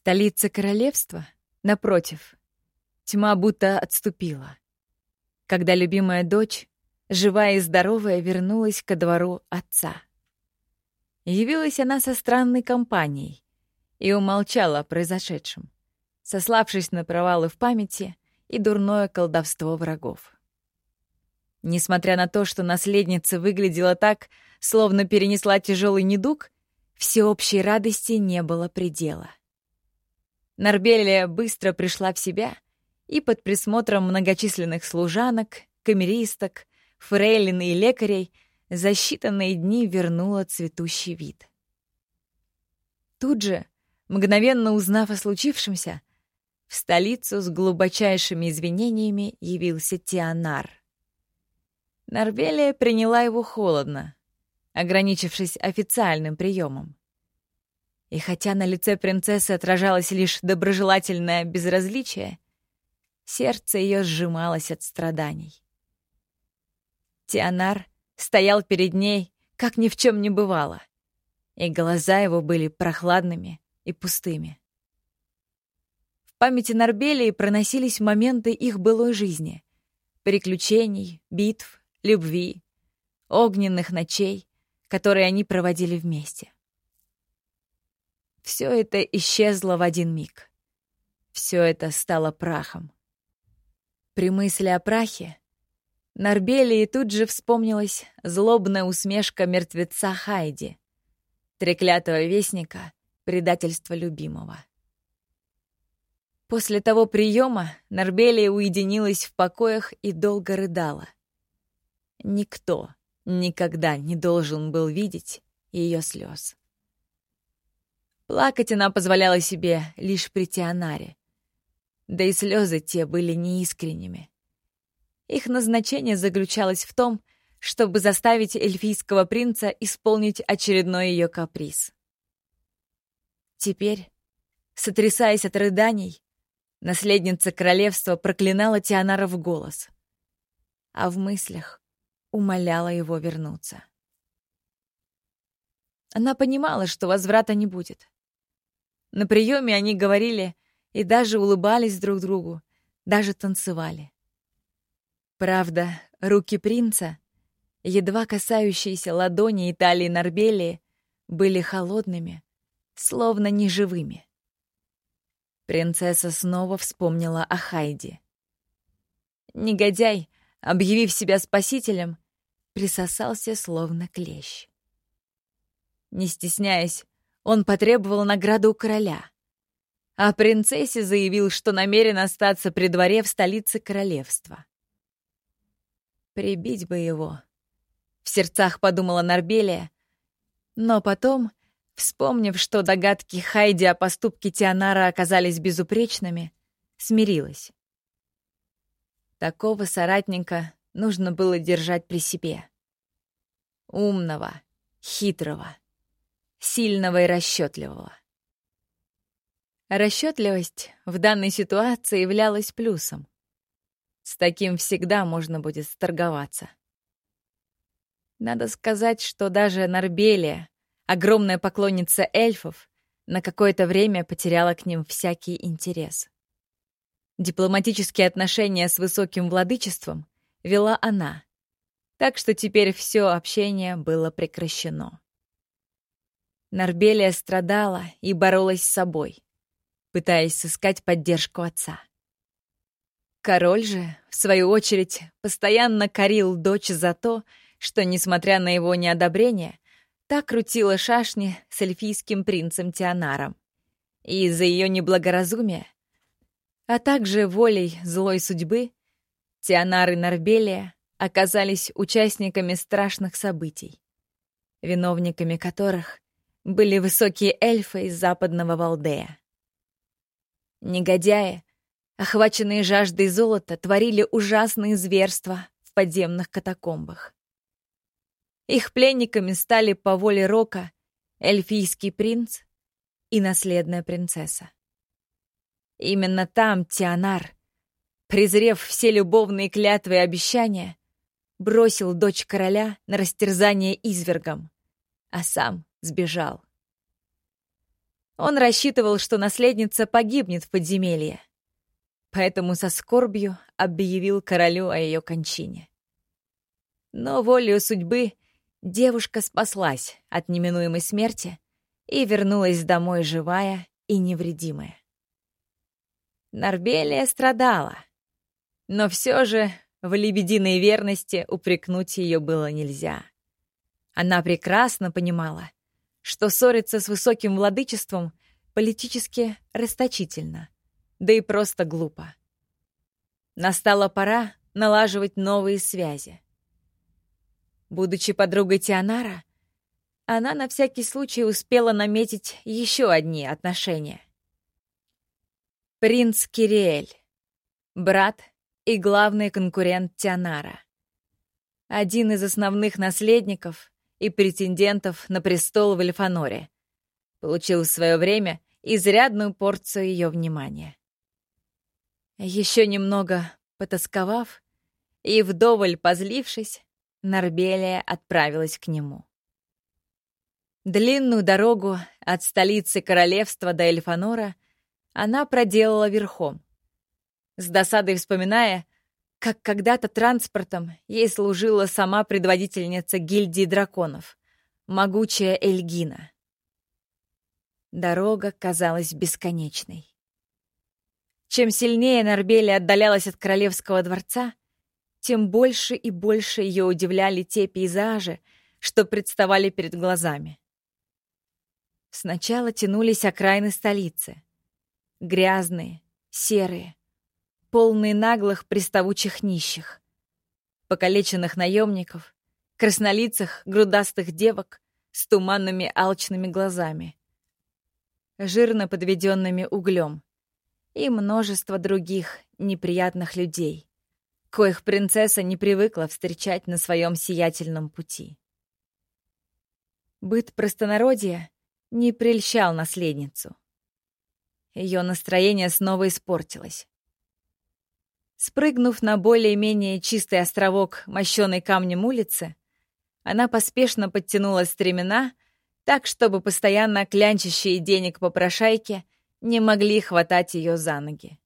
Столица королевства, напротив, тьма будто отступила. Когда любимая дочь, живая и здоровая, вернулась ко двору отца. Явилась она со странной компанией и умолчала о произошедшем, сославшись на провалы в памяти и дурное колдовство врагов. Несмотря на то, что наследница выглядела так, словно перенесла тяжелый недуг, всеобщей радости не было предела. Нарбелия быстро пришла в себя и под присмотром многочисленных служанок, камеристок, фрейлин и лекарей за считанные дни вернула цветущий вид. Тут же, мгновенно узнав о случившемся, в столицу с глубочайшими извинениями явился Тианар. Нарбелия приняла его холодно, ограничившись официальным приемом. И хотя на лице принцессы отражалось лишь доброжелательное безразличие, сердце ее сжималось от страданий. Тианар стоял перед ней, как ни в чем не бывало, и глаза его были прохладными и пустыми. В памяти Нарбелии проносились моменты их былой жизни, приключений, битв, любви, огненных ночей, которые они проводили вместе. Все это исчезло в один миг. Все это стало прахом. При мысли о прахе Нарбелии тут же вспомнилась злобная усмешка мертвеца Хайди, треклятого вестника предательства любимого. После того приема Нарбелия уединилась в покоях и долго рыдала. Никто никогда не должен был видеть ее слез. Плакать она позволяла себе лишь при Тианаре. Да и слезы те были неискренними. Их назначение заключалось в том, чтобы заставить эльфийского принца исполнить очередной ее каприз. Теперь, сотрясаясь от рыданий, наследница королевства проклинала Тианара в голос, а в мыслях умоляла его вернуться. Она понимала, что возврата не будет. На приеме они говорили и даже улыбались друг другу, даже танцевали. Правда, руки принца, едва касающиеся ладони и талии Нарбелии, были холодными, словно неживыми. Принцесса снова вспомнила о Хайде. Негодяй, объявив себя спасителем, присосался словно клещ. Не стесняясь, он потребовал награду у короля. А принцессе заявил, что намерен остаться при дворе в столице королевства. Прибить бы его. В сердцах подумала Нарбелия, но потом, вспомнив, что догадки Хайди о поступке Тианара оказались безупречными, смирилась. Такого соратника нужно было держать при себе. Умного, хитрого сильного и расчетливого. Расчетливость в данной ситуации являлась плюсом. С таким всегда можно будет сторговаться. Надо сказать, что даже Нарбелия, огромная поклонница эльфов, на какое-то время потеряла к ним всякий интерес. Дипломатические отношения с высоким владычеством вела она, так что теперь все общение было прекращено. Нарбелия страдала и боролась с собой, пытаясь сыскать поддержку отца. Король же, в свою очередь, постоянно корил дочь за то, что, несмотря на его неодобрение, так крутила шашни с эльфийским принцем Тианаром. И из-за ее неблагоразумия, а также волей злой судьбы, Тианар и Нарбелия оказались участниками страшных событий, виновниками которых были высокие эльфы из западного Валдея. Негодяи, охваченные жаждой золота, творили ужасные зверства в подземных катакомбах. Их пленниками стали по воле Рока эльфийский принц и наследная принцесса. Именно там Тианар, презрев все любовные клятвы и обещания, бросил дочь короля на растерзание извергом, а сам сбежал. Он рассчитывал, что наследница погибнет в подземелье, поэтому со скорбью объявил королю о ее кончине. Но волею судьбы девушка спаслась от неминуемой смерти и вернулась домой живая и невредимая. Нарбелия страдала, но все же в лебединой верности упрекнуть ее было нельзя. Она прекрасно понимала, что ссориться с высоким владычеством политически расточительно, да и просто глупо. Настала пора налаживать новые связи. Будучи подругой Тианара, она на всякий случай успела наметить еще одни отношения. Принц Кириэль, брат и главный конкурент Тианара. Один из основных наследников и претендентов на престол в Эльфаноре. Получил в свое время изрядную порцию ее внимания. Еще немного потасковав и вдоволь позлившись, Нарбелия отправилась к нему. Длинную дорогу от столицы королевства до Эльфанора она проделала верхом, с досадой вспоминая, как когда-то транспортом ей служила сама предводительница гильдии драконов, могучая Эльгина. Дорога казалась бесконечной. Чем сильнее Нарбели отдалялась от королевского дворца, тем больше и больше ее удивляли те пейзажи, что представали перед глазами. Сначала тянулись окраины столицы. Грязные, серые, полный наглых приставучих нищих, покалеченных наемников, краснолицых грудастых девок с туманными алчными глазами, жирно подведенными углем, и множество других неприятных людей, коих принцесса не привыкла встречать на своем сиятельном пути. Быт простонародья не прельщал наследницу. Ее настроение снова испортилось. Спрыгнув на более-менее чистый островок, мощенный камнем улицы, она поспешно подтянула стремена, так, чтобы постоянно клянчащие денег попрошайки не могли хватать ее за ноги.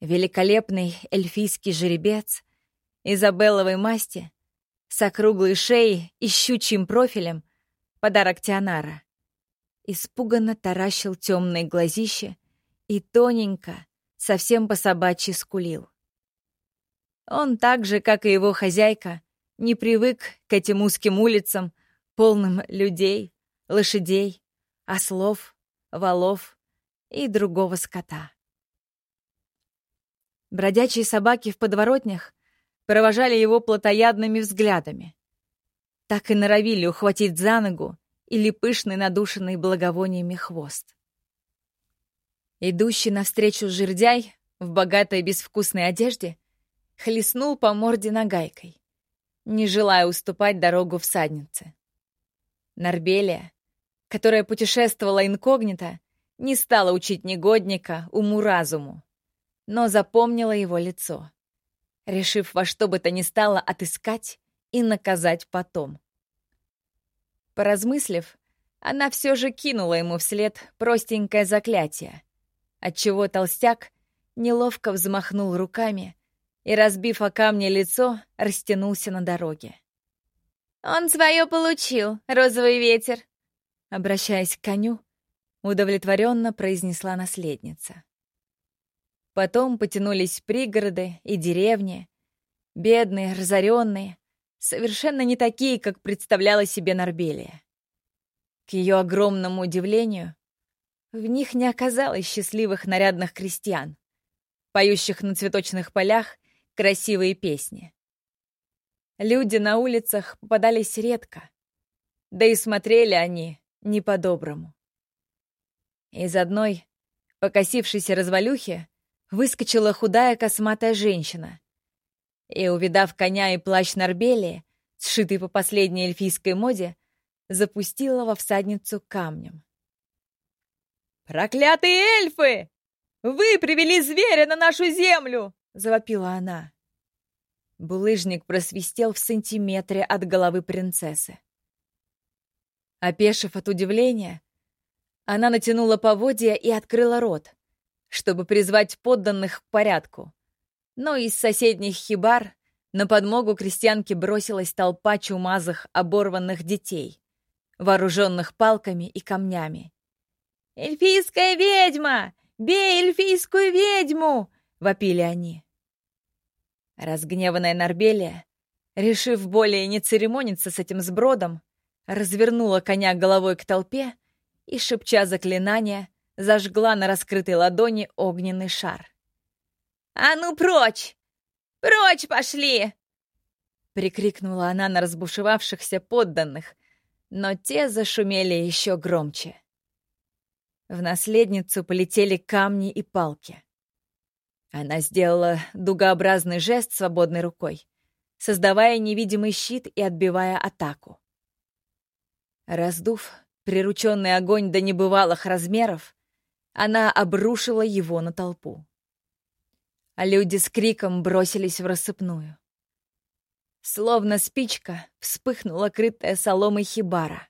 Великолепный эльфийский жеребец Изабелловой масти с округлой шеей и щучьим профилем подарок Тианара испуганно таращил темные глазища и тоненько, совсем по-собачьи скулил. Он так же, как и его хозяйка, не привык к этим узким улицам, полным людей, лошадей, ослов, валов и другого скота. Бродячие собаки в подворотнях провожали его плотоядными взглядами. Так и норовили ухватить за ногу или пышный надушенный благовониями хвост. Идущий навстречу жердяй в богатой безвкусной одежде хлестнул по морде нагайкой, не желая уступать дорогу всаднице. Нарбелия, которая путешествовала инкогнито, не стала учить негодника уму-разуму, но запомнила его лицо, решив во что бы то ни стало отыскать и наказать потом. Поразмыслив, она все же кинула ему вслед простенькое заклятие, отчего толстяк неловко взмахнул руками и, разбив о камни лицо, растянулся на дороге. «Он свое получил, розовый ветер!» Обращаясь к коню, удовлетворенно произнесла наследница. Потом потянулись пригороды и деревни, бедные, разоренные, совершенно не такие, как представляла себе Нарбелия. К ее огромному удивлению, в них не оказалось счастливых нарядных крестьян, поющих на цветочных полях красивые песни. Люди на улицах попадались редко, да и смотрели они не по-доброму. Из одной покосившейся развалюхи выскочила худая косматая женщина и, увидав коня и плащ Нарбелии, сшитый по последней эльфийской моде, запустила во всадницу камнем. «Проклятые эльфы! Вы привели зверя на нашу землю!» — завопила она. Булыжник просвистел в сантиметре от головы принцессы. Опешив от удивления, Она натянула поводья и открыла рот, чтобы призвать подданных к порядку. Но из соседних хибар на подмогу крестьянке бросилась толпа чумазых оборванных детей, вооруженных палками и камнями. «Эльфийская ведьма! Бей эльфийскую ведьму!» — вопили они. Разгневанная Нарбелия, решив более не церемониться с этим сбродом, развернула коня головой к толпе и, шепча заклинания, зажгла на раскрытой ладони огненный шар. «А ну прочь! Прочь пошли!» Прикрикнула она на разбушевавшихся подданных, но те зашумели еще громче. В наследницу полетели камни и палки. Она сделала дугообразный жест свободной рукой, создавая невидимый щит и отбивая атаку. Раздув прирученный огонь до небывалых размеров, она обрушила его на толпу. Люди с криком бросились в рассыпную. Словно спичка вспыхнула крытая соломой хибара,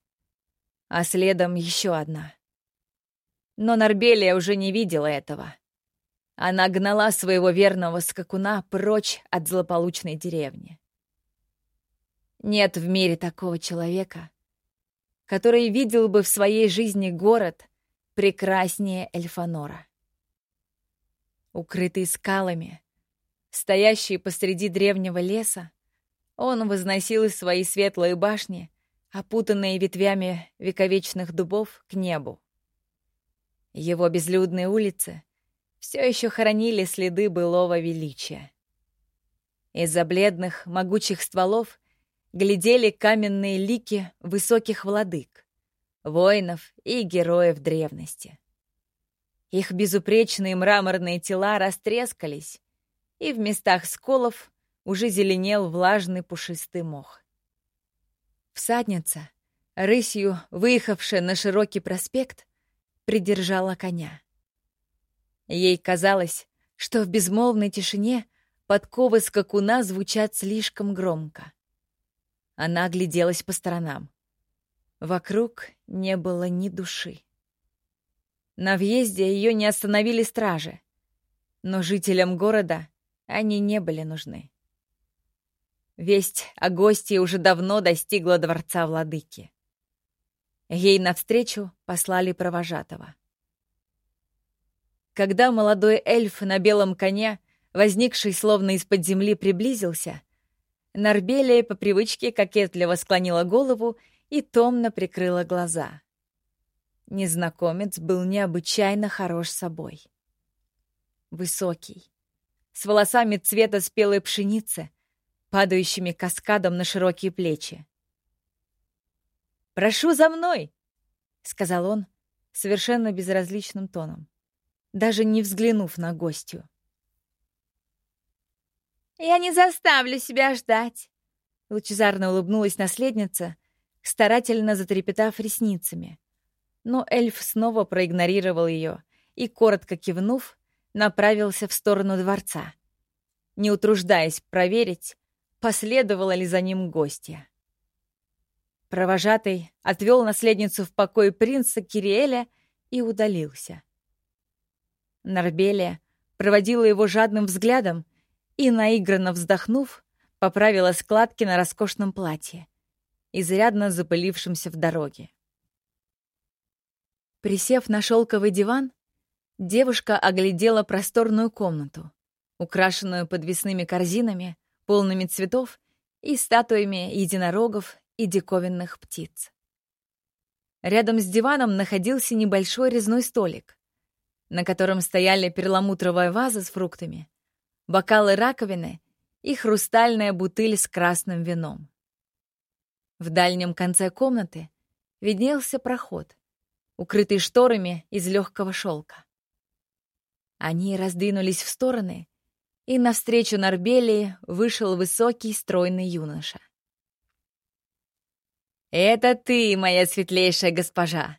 а следом еще одна. Но Нарбелия уже не видела этого. Она гнала своего верного скакуна прочь от злополучной деревни. Нет в мире такого человека, который видел бы в своей жизни город прекраснее Эльфанора. Укрытый скалами, стоящий посреди древнего леса, он возносил свои светлые башни, опутанные ветвями вековечных дубов, к небу. Его безлюдные улицы все еще хранили следы былого величия. Из-за бледных, могучих стволов глядели каменные лики высоких владык, воинов и героев древности. Их безупречные мраморные тела растрескались, и в местах сколов уже зеленел влажный пушистый мох. Всадница, рысью выехавшая на широкий проспект, придержала коня. Ей казалось, что в безмолвной тишине подковы скакуна звучат слишком громко. Она огляделась по сторонам. Вокруг не было ни души. На въезде ее не остановили стражи, но жителям города они не были нужны. Весть о гости уже давно достигла дворца владыки. Ей навстречу послали провожатого. Когда молодой эльф на белом коне, возникший словно из-под земли, приблизился, Нарбелия по привычке кокетливо склонила голову и томно прикрыла глаза. Незнакомец был необычайно хорош собой. Высокий, с волосами цвета спелой пшеницы, падающими каскадом на широкие плечи. «Прошу за мной!» — сказал он совершенно безразличным тоном даже не взглянув на гостью. «Я не заставлю себя ждать», — лучезарно улыбнулась наследница, старательно затрепетав ресницами. Но эльф снова проигнорировал ее и, коротко кивнув, направился в сторону дворца, не утруждаясь проверить, последовала ли за ним гостья. Провожатый отвел наследницу в покой принца Кириэля и удалился. Нарбелия проводила его жадным взглядом и, наигранно вздохнув, поправила складки на роскошном платье, изрядно запылившемся в дороге. Присев на шелковый диван, девушка оглядела просторную комнату, украшенную подвесными корзинами, полными цветов и статуями единорогов и диковинных птиц. Рядом с диваном находился небольшой резной столик, на котором стояли перламутровая ваза с фруктами, бокалы раковины и хрустальная бутыль с красным вином. В дальнем конце комнаты виднелся проход, укрытый шторами из легкого шелка. Они раздвинулись в стороны, и навстречу Нарбелии вышел высокий стройный юноша. «Это ты, моя светлейшая госпожа!»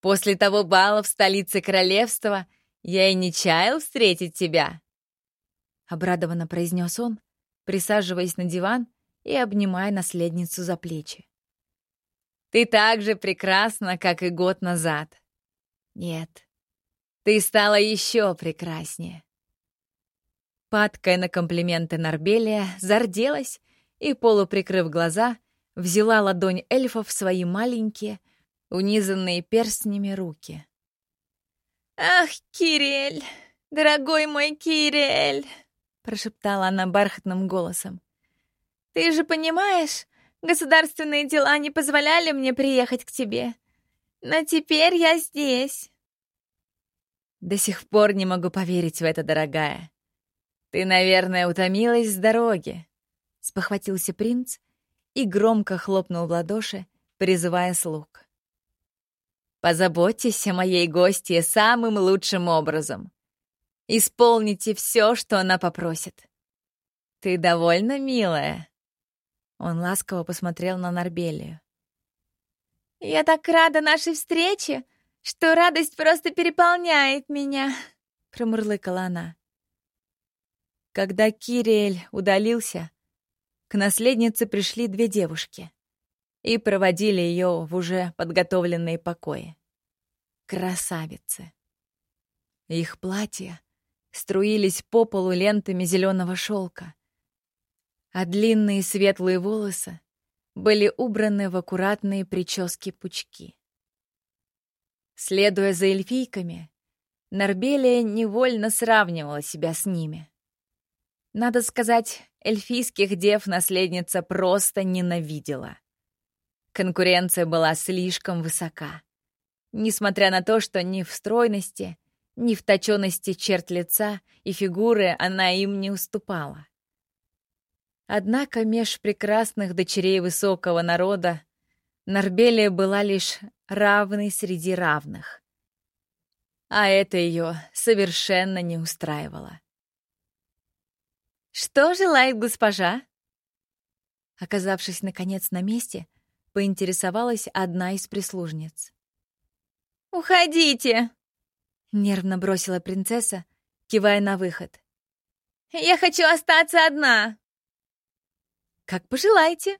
После того бала в столице королевства я и не чаял встретить тебя!» Обрадованно произнес он, присаживаясь на диван и обнимая наследницу за плечи. «Ты так же прекрасна, как и год назад. Нет, ты стала еще прекраснее. Падкая на комплименты Нарбелия, зарделась и, полуприкрыв глаза, взяла ладонь эльфа в свои маленькие, унизанные перстнями руки. «Ах, Кирель, дорогой мой Кирель!» — прошептала она бархатным голосом. «Ты же понимаешь, государственные дела не позволяли мне приехать к тебе. Но теперь я здесь». «До сих пор не могу поверить в это, дорогая. Ты, наверное, утомилась с дороги», — спохватился принц и громко хлопнул в ладоши, призывая слуг. «Позаботьтесь о моей гостье самым лучшим образом. Исполните все, что она попросит. Ты довольно милая?» Он ласково посмотрел на Нарбелию. «Я так рада нашей встрече, что радость просто переполняет меня», — промурлыкала она. Когда Кириэль удалился, к наследнице пришли две девушки и проводили ее в уже подготовленные покои. Красавицы. Их платья струились по полу лентами зеленого шелка, а длинные светлые волосы были убраны в аккуратные прически-пучки. Следуя за эльфийками, Нарбелия невольно сравнивала себя с ними. Надо сказать, эльфийских дев наследница просто ненавидела. Конкуренция была слишком высока. Несмотря на то, что ни в стройности, ни в точенности черт лица и фигуры она им не уступала. Однако меж прекрасных дочерей высокого народа Нарбелия была лишь равной среди равных. А это ее совершенно не устраивало. «Что желает госпожа?» Оказавшись, наконец, на месте, поинтересовалась одна из прислужниц. «Уходите!» — нервно бросила принцесса, кивая на выход. «Я хочу остаться одна!» «Как пожелаете!»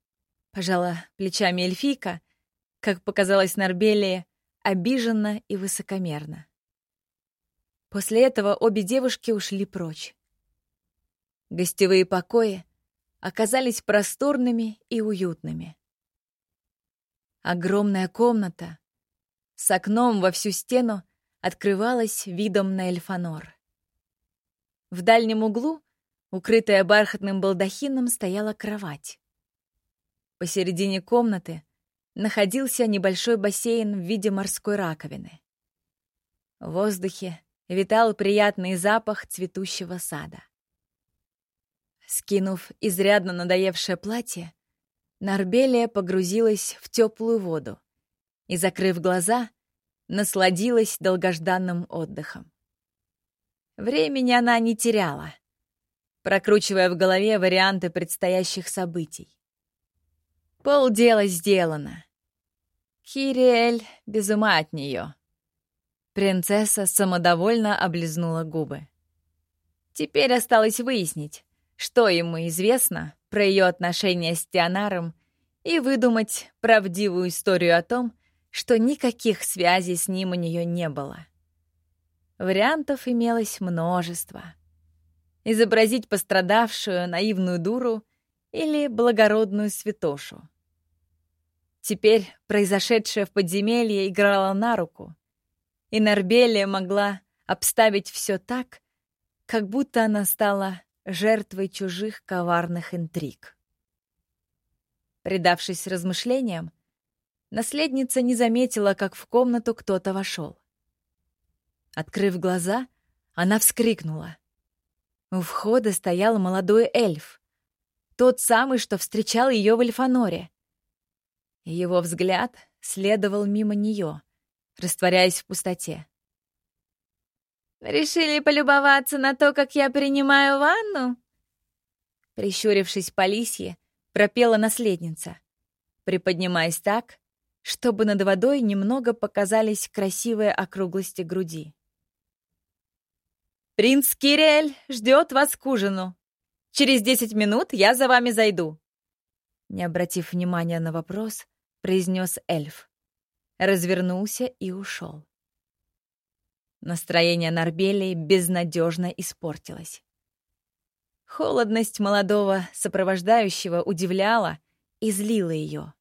— пожала плечами эльфийка, как показалось Нарбелии, обиженно и высокомерно. После этого обе девушки ушли прочь. Гостевые покои оказались просторными и уютными. Огромная комната с окном во всю стену открывалась видом на Эльфанор. В дальнем углу, укрытая бархатным балдахином, стояла кровать. Посередине комнаты находился небольшой бассейн в виде морской раковины. В воздухе витал приятный запах цветущего сада. Скинув изрядно надоевшее платье, Нарбелия погрузилась в теплую воду и, закрыв глаза, насладилась долгожданным отдыхом. Времени она не теряла, прокручивая в голове варианты предстоящих событий. Полдела сделано. Кириэль без ума от нее. Принцесса самодовольно облизнула губы. Теперь осталось выяснить, что ему известно про ее отношения с Тианаром и выдумать правдивую историю о том, что никаких связей с ним у нее не было. Вариантов имелось множество. Изобразить пострадавшую наивную дуру или благородную святошу. Теперь произошедшее в подземелье играло на руку, и Нарбелия могла обставить все так, как будто она стала жертвой чужих коварных интриг. Предавшись размышлениям, наследница не заметила, как в комнату кто-то вошел. Открыв глаза, она вскрикнула. У входа стоял молодой эльф, тот самый, что встречал ее в Эльфаноре. Его взгляд следовал мимо нее, растворяясь в пустоте. «Решили полюбоваться на то, как я принимаю ванну?» Прищурившись по лисье, пропела наследница, приподнимаясь так, чтобы над водой немного показались красивые округлости груди. «Принц Кириэль ждет вас к ужину. Через десять минут я за вами зайду». Не обратив внимания на вопрос, произнес эльф. Развернулся и ушел. Настроение Нарбелии безнадежно испортилось. Холодность молодого сопровождающего удивляла и злила ее.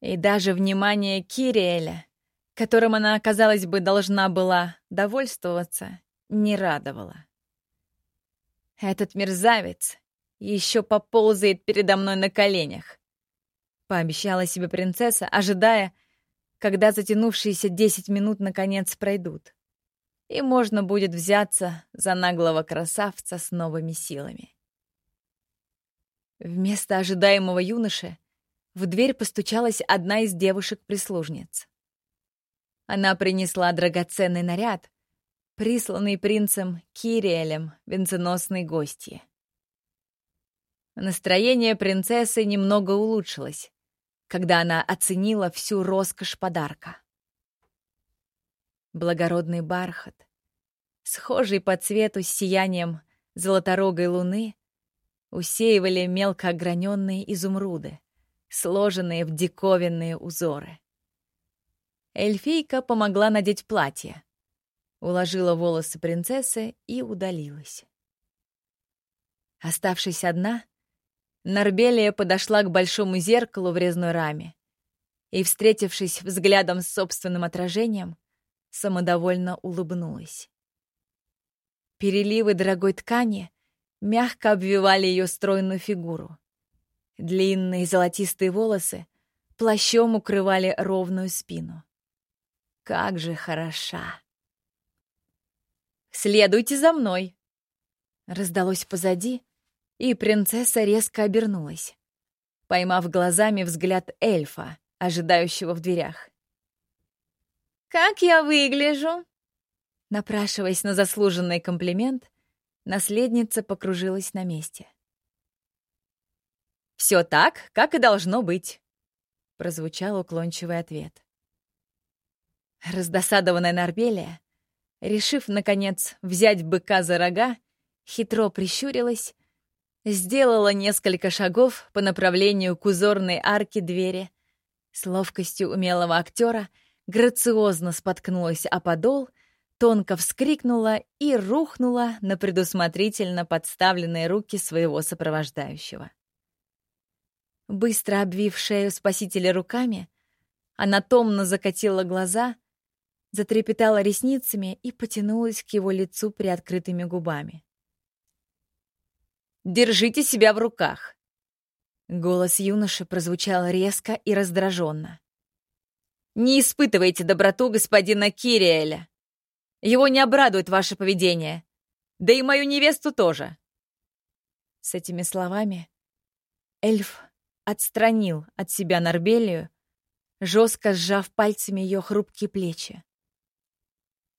И даже внимание Кириэля, которым она, казалось бы, должна была довольствоваться, не радовало. Этот мерзавец еще поползает передо мной на коленях, пообещала себе принцесса, ожидая, когда затянувшиеся десять минут наконец пройдут и можно будет взяться за наглого красавца с новыми силами. Вместо ожидаемого юноши в дверь постучалась одна из девушек-прислужниц. Она принесла драгоценный наряд, присланный принцем Кириэлем венценосной гостьи. Настроение принцессы немного улучшилось, когда она оценила всю роскошь подарка благородный бархат, схожий по цвету с сиянием золоторогой луны, усеивали мелко ограненные изумруды, сложенные в диковинные узоры. Эльфийка помогла надеть платье, уложила волосы принцессы и удалилась. Оставшись одна, Нарбелия подошла к большому зеркалу в резной раме и, встретившись взглядом с собственным отражением, самодовольно улыбнулась. Переливы дорогой ткани мягко обвивали ее стройную фигуру. Длинные золотистые волосы плащом укрывали ровную спину. Как же хороша! «Следуйте за мной!» Раздалось позади, и принцесса резко обернулась, поймав глазами взгляд эльфа, ожидающего в дверях. «Как я выгляжу?» Напрашиваясь на заслуженный комплимент, наследница покружилась на месте. «Все так, как и должно быть», — прозвучал уклончивый ответ. Раздосадованная Нарбелия, решив, наконец, взять быка за рога, хитро прищурилась, сделала несколько шагов по направлению к узорной арке двери, с ловкостью умелого актера — грациозно споткнулась о подол, тонко вскрикнула и рухнула на предусмотрительно подставленные руки своего сопровождающего. Быстро обвив шею спасителя руками, она томно закатила глаза, затрепетала ресницами и потянулась к его лицу приоткрытыми губами. «Держите себя в руках!» Голос юноши прозвучал резко и раздраженно. Не испытывайте доброту господина Кириэля. Его не обрадует ваше поведение. Да и мою невесту тоже. С этими словами эльф отстранил от себя Нарбелию, жестко сжав пальцами ее хрупкие плечи.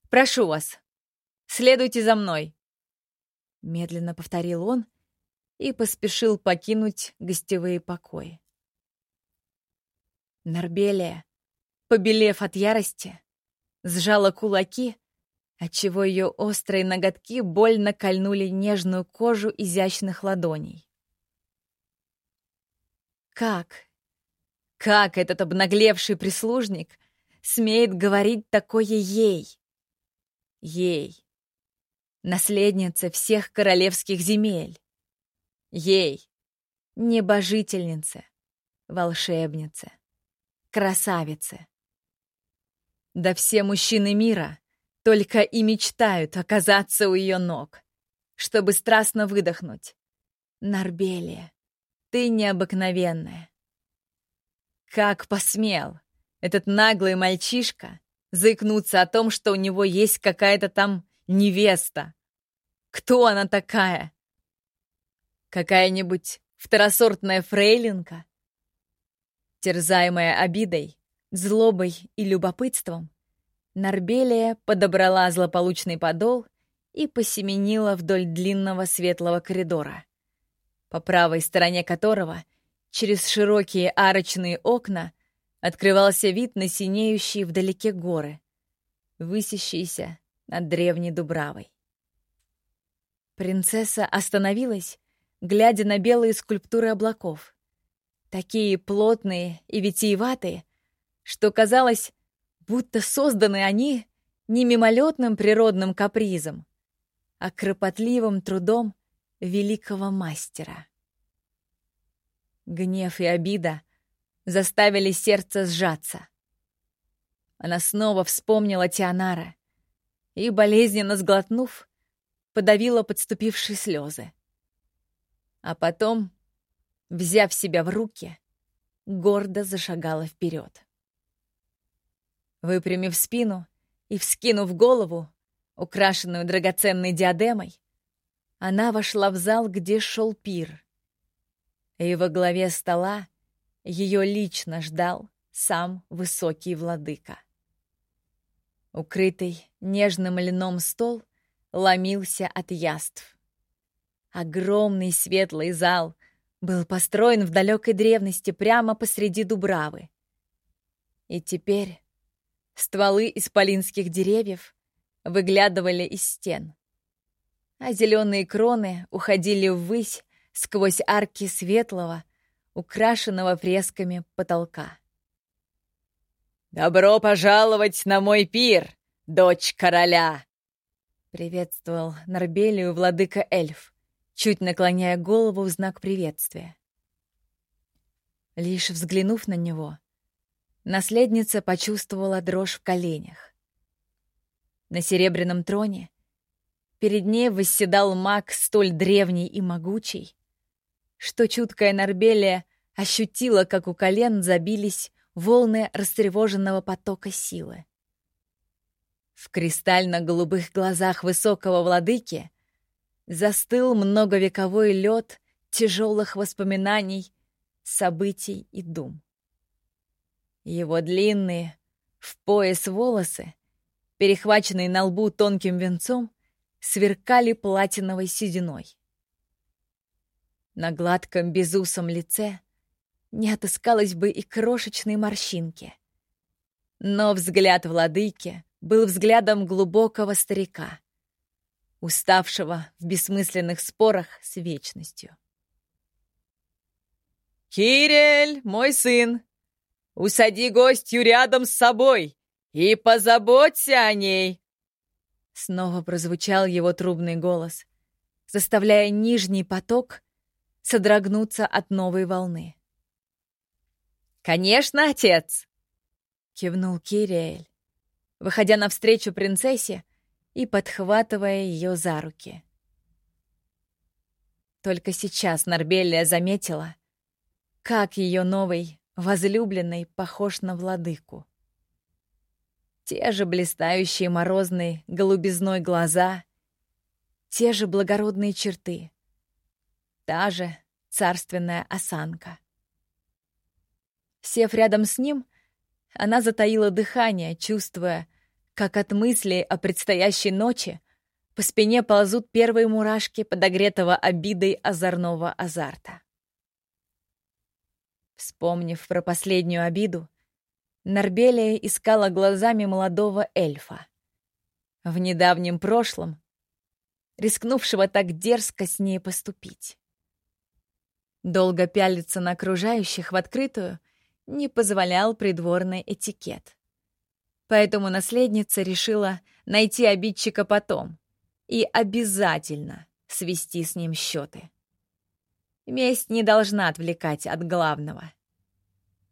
«Прошу вас, следуйте за мной!» Медленно повторил он и поспешил покинуть гостевые покои. Нарбелия побелев от ярости, сжала кулаки, отчего ее острые ноготки больно кольнули нежную кожу изящных ладоней. Как? Как этот обнаглевший прислужник смеет говорить такое ей? Ей. Наследница всех королевских земель. Ей. Небожительнице. Волшебнице. Красавице. Да все мужчины мира только и мечтают оказаться у ее ног, чтобы страстно выдохнуть. Нарбелия, ты необыкновенная. Как посмел этот наглый мальчишка заикнуться о том, что у него есть какая-то там невеста? Кто она такая? Какая-нибудь второсортная фрейлинка? Терзаемая обидой, Злобой и любопытством Нарбелия подобрала злополучный подол и посеменила вдоль длинного светлого коридора, по правой стороне которого, через широкие арочные окна, открывался вид на синеющие вдалеке горы, высящиеся над древней Дубравой. Принцесса остановилась, глядя на белые скульптуры облаков. Такие плотные и витиеватые, что казалось, будто созданы они не мимолетным природным капризом, а кропотливым трудом великого мастера. Гнев и обида заставили сердце сжаться. Она снова вспомнила Тианара и, болезненно сглотнув, подавила подступившие слезы. А потом, взяв себя в руки, гордо зашагала вперед. Выпрямив спину и вскинув голову, украшенную драгоценной диадемой, она вошла в зал, где шел пир. И во главе стола ее лично ждал сам высокий владыка. Укрытый нежным льном стол ломился от яств. Огромный светлый зал был построен в далекой древности прямо посреди Дубравы. И теперь стволы исполинских деревьев выглядывали из стен а зеленые кроны уходили ввысь сквозь арки светлого, украшенного фресками потолка. «Добро пожаловать на мой пир, дочь короля!» Приветствовал Нарбелию владыка эльф, чуть наклоняя голову в знак приветствия. Лишь взглянув на него, наследница почувствовала дрожь в коленях. На серебряном троне Перед ней восседал маг столь древний и могучий, что чуткая Нарбелия ощутила, как у колен забились волны растревоженного потока силы. В кристально-голубых глазах высокого владыки застыл многовековой лед тяжелых воспоминаний, событий и дум. Его длинные, в пояс волосы, перехваченные на лбу тонким венцом, сверкали платиновой сединой. На гладком безусом лице не отыскалось бы и крошечной морщинки. Но взгляд владыки был взглядом глубокого старика, уставшего в бессмысленных спорах с вечностью. «Кирель, мой сын, усади гостью рядом с собой и позаботься о ней!» Снова прозвучал его трубный голос, заставляя нижний поток содрогнуться от новой волны. «Конечно, отец!» — кивнул Кириэль, выходя навстречу принцессе и подхватывая ее за руки. Только сейчас Нарбелия заметила, как ее новый возлюбленный похож на владыку. Те же блистающие морозные голубизной глаза, те же благородные черты, та же царственная осанка. Сев рядом с ним, она затаила дыхание, чувствуя, как от мыслей о предстоящей ночи по спине ползут первые мурашки подогретого обидой озорного азарта. Вспомнив про последнюю обиду, Нарбелия искала глазами молодого эльфа. В недавнем прошлом, рискнувшего так дерзко с ней поступить. Долго пялиться на окружающих в открытую не позволял придворный этикет. Поэтому наследница решила найти обидчика потом и обязательно свести с ним счеты. Месть не должна отвлекать от главного.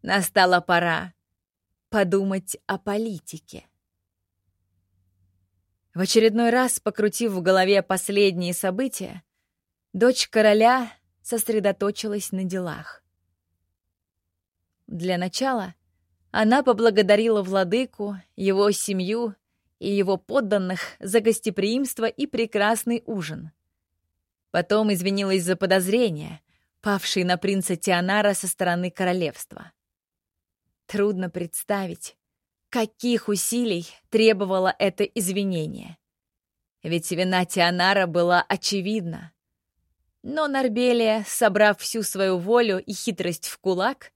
Настала пора подумать о политике. В очередной раз, покрутив в голове последние события, дочь короля сосредоточилась на делах. Для начала она поблагодарила владыку, его семью и его подданных за гостеприимство и прекрасный ужин. Потом извинилась за подозрения, павшие на принца Тианара со стороны королевства. Трудно представить, каких усилий требовало это извинение. Ведь вина Тианара была очевидна. Но Нарбелия, собрав всю свою волю и хитрость в кулак,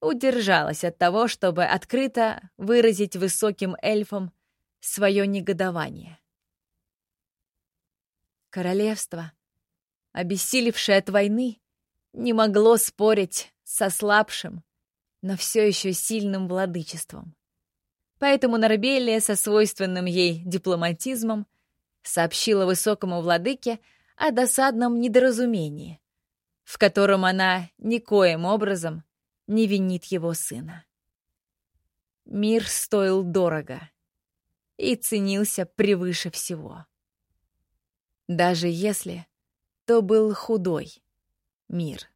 удержалась от того, чтобы открыто выразить высоким эльфам свое негодование. Королевство, обессилевшее от войны, не могло спорить со слабшим, но все еще сильным владычеством. Поэтому Нарбелия со свойственным ей дипломатизмом сообщила высокому владыке о досадном недоразумении, в котором она никоим образом не винит его сына. Мир стоил дорого и ценился превыше всего. Даже если то был худой мир.